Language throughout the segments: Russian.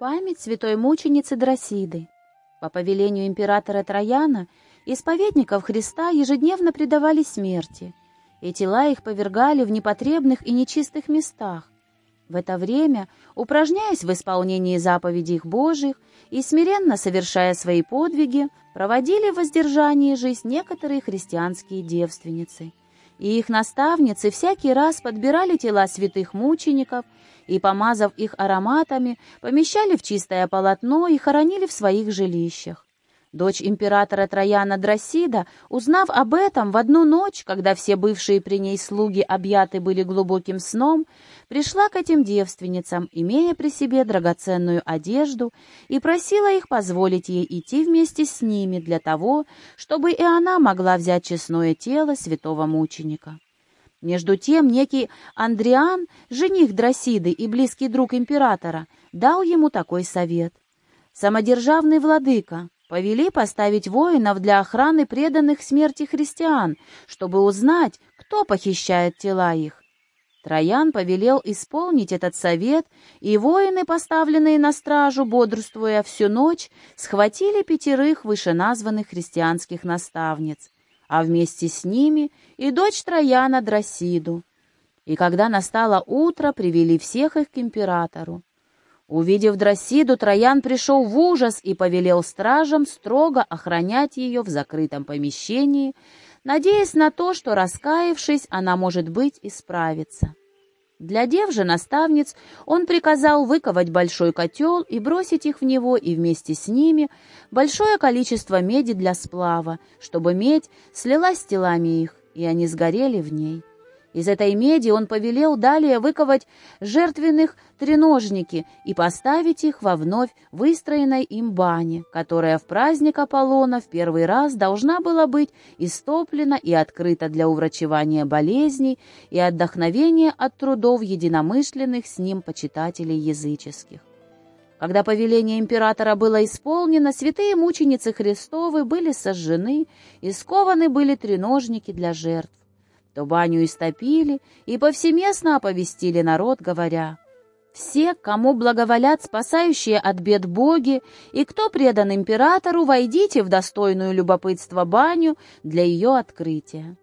Память святой мученицы Дросиды. По повелению императора Трояна исповедников Христа ежедневно предавали смерти, и тела их повергали в непотребных и нечистых местах. В это время, упражняясь в исполнении заповедей их Божьих и смиренно совершая свои подвиги, проводили в воздержании жизнь некоторые христианские девственницы. И их наставницы всякий раз подбирали тела святых мучеников и, помазав их ароматами, помещали в чистое полотно и хоронили в своих жилищах. Дочь императора Трояна Дросида, узнав об этом в одну ночь, когда все бывшие при ней слуги объяты были глубоким сном, пришла к этим девственницам, имея при себе драгоценную одежду, и просила их позволить ей идти вместе с ними для того, чтобы и она могла взять честное тело святого мученика. Между тем некий Андриан, жених Дросиды и близкий друг императора, дал ему такой совет. «Самодержавный владыка, повели поставить воинов для охраны преданных смерти христиан, чтобы узнать, кто похищает тела их. Троян повелел исполнить этот совет, и воины, поставленные на стражу, бодрствуя всю ночь, схватили пятерых вышеназванных христианских наставниц, а вместе с ними и дочь Трояна Дросиду. И когда настало утро, привели всех их к императору. Увидев Дросиду, Троян пришел в ужас и повелел стражам строго охранять ее в закрытом помещении, надеясь на то, что, раскаявшись, она, может быть, исправится. Для дев же наставниц он приказал выковать большой котел и бросить их в него и вместе с ними большое количество меди для сплава, чтобы медь слилась с телами их, и они сгорели в ней. Из этой меди он повелел далее выковать жертвенных треножники и поставить их во вновь выстроенной им бане, которая в праздник Аполлона в первый раз должна была быть истоплена и открыта для уврачевания болезней и отдохновения от трудов единомышленных с ним почитателей языческих. Когда повеление императора было исполнено, святые мученицы Христовы были сожжены и скованы были треножники для жертв то баню истопили и повсеместно оповестили народ, говоря, «Все, кому благоволят спасающие от бед боги, и кто предан императору, войдите в достойную любопытство баню для ее открытия».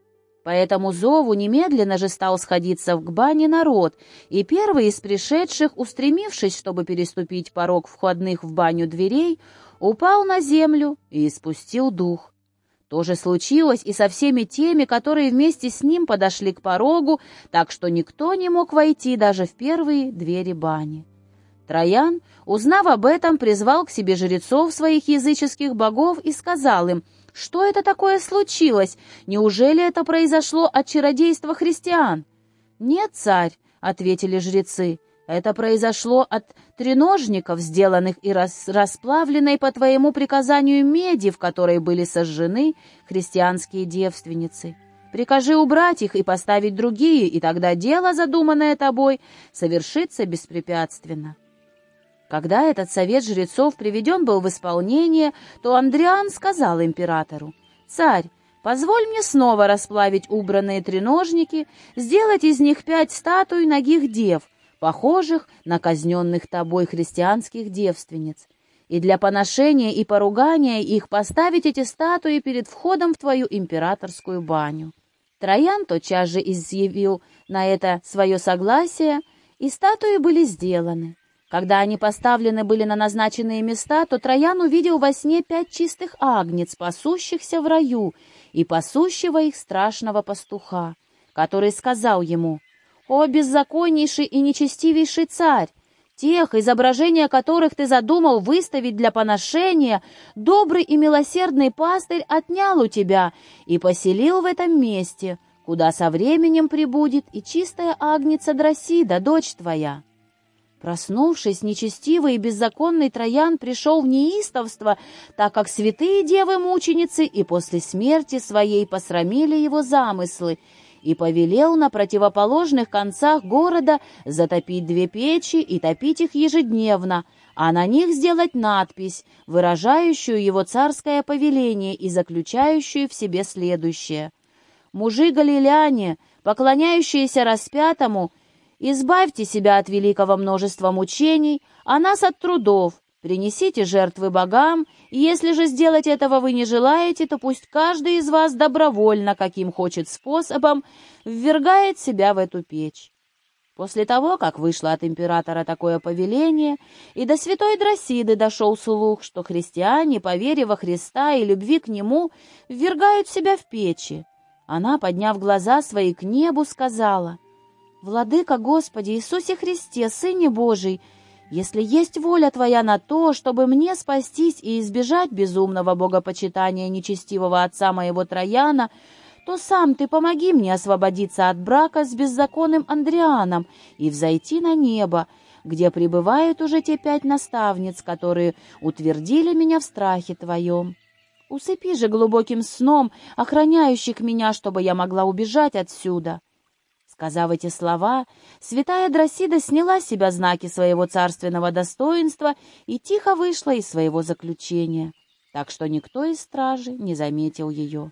По этому зову немедленно же стал сходиться к бане народ, и первый из пришедших, устремившись, чтобы переступить порог входных в баню дверей, упал на землю и испустил дух. То же случилось и со всеми теми, которые вместе с ним подошли к порогу, так что никто не мог войти даже в первые двери бани. Троян, узнав об этом, призвал к себе жрецов своих языческих богов и сказал им, что это такое случилось, неужели это произошло от чародейства христиан? «Нет, царь», — ответили жрецы, это произошло от треножников, сделанных и рас расплавленной по твоему приказанию меди, в которой были сожжены христианские девственницы. Прикажи убрать их и поставить другие, и тогда дело, задуманное тобой, совершится беспрепятственно». Когда этот совет жрецов приведен был в исполнение, то Андриан сказал императору, «Царь, позволь мне снова расплавить убранные треножники, сделать из них пять статуй ногих дев, похожих на казненных тобой христианских девственниц, и для поношения и поругания их поставить эти статуи перед входом в твою императорскую баню. Троян тотчас же изъявил на это свое согласие, и статуи были сделаны. Когда они поставлены были на назначенные места, то Троян увидел во сне пять чистых агнец, пасущихся в раю, и пасущего их страшного пастуха, который сказал ему, «О, беззаконнейший и нечестивейший царь! Тех, изображения которых ты задумал выставить для поношения, добрый и милосердный пастырь отнял у тебя и поселил в этом месте, куда со временем прибудет и чистая агница Дросида, дочь твоя». Проснувшись, нечестивый и беззаконный Троян пришел в неистовство, так как святые девы-мученицы и после смерти своей посрамили его замыслы, и повелел на противоположных концах города затопить две печи и топить их ежедневно, а на них сделать надпись, выражающую его царское повеление и заключающую в себе следующее. «Мужи галиляне, поклоняющиеся распятому Избавьте себя от великого множества мучений, а нас от трудов, принесите жертвы богам, и если же сделать этого вы не желаете, то пусть каждый из вас добровольно, каким хочет способом, ввергает себя в эту печь. После того, как вышло от императора такое повеление, и до святой Дросиды дошел слух, что христиане, по вере во Христа и любви к Нему, ввергают себя в печи, она, подняв глаза свои к небу, сказала, «Владыка Господи Иисусе Христе, Сыне Божий, если есть воля Твоя на то, чтобы мне спастись и избежать безумного богопочитания нечестивого отца моего Трояна, то сам ты помоги мне освободиться от брака с беззаконным Андрианом и взойти на небо, где пребывают уже те пять наставниц, которые утвердили меня в страхе Твоем. Усыпи же глубоким сном охраняющих меня, чтобы я могла убежать отсюда». Сказав эти слова, святая Дросида сняла с себя знаки своего царственного достоинства и тихо вышла из своего заключения, так что никто из стражи не заметил ее.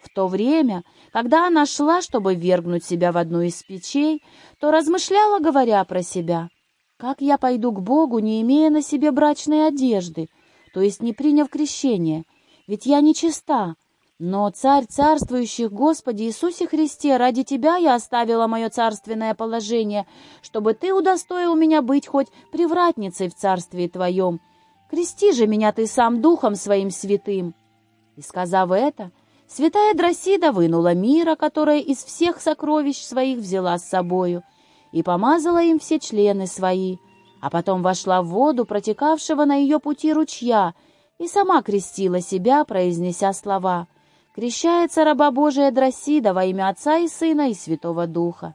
В то время, когда она шла, чтобы вергнуть себя в одну из печей, то размышляла, говоря про себя, «Как я пойду к Богу, не имея на себе брачной одежды, то есть не приняв крещение, ведь я нечиста. Но, Царь царствующих, Господи Иисусе Христе, ради Тебя я оставила мое царственное положение, чтобы Ты удостоил меня быть хоть привратницей в царстве Твоем. Крести же меня Ты сам Духом Своим святым». И, сказав это, Святая Дросида вынула мира, которая из всех сокровищ своих взяла с собою, и помазала им все члены свои, а потом вошла в воду, протекавшего на ее пути ручья, и сама крестила себя, произнеся слова «Крещается раба Божия Дросида во имя Отца и Сына и Святого Духа».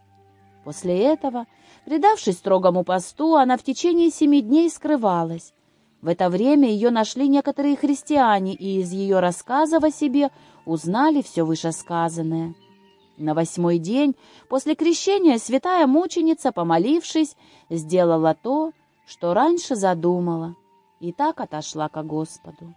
После этого, предавшись строгому посту, она в течение семи дней скрывалась, в это время ее нашли некоторые христиане и из ее рассказов о себе узнали все вышесказанное. На восьмой день после крещения святая мученица, помолившись, сделала то, что раньше задумала, и так отошла ко Господу.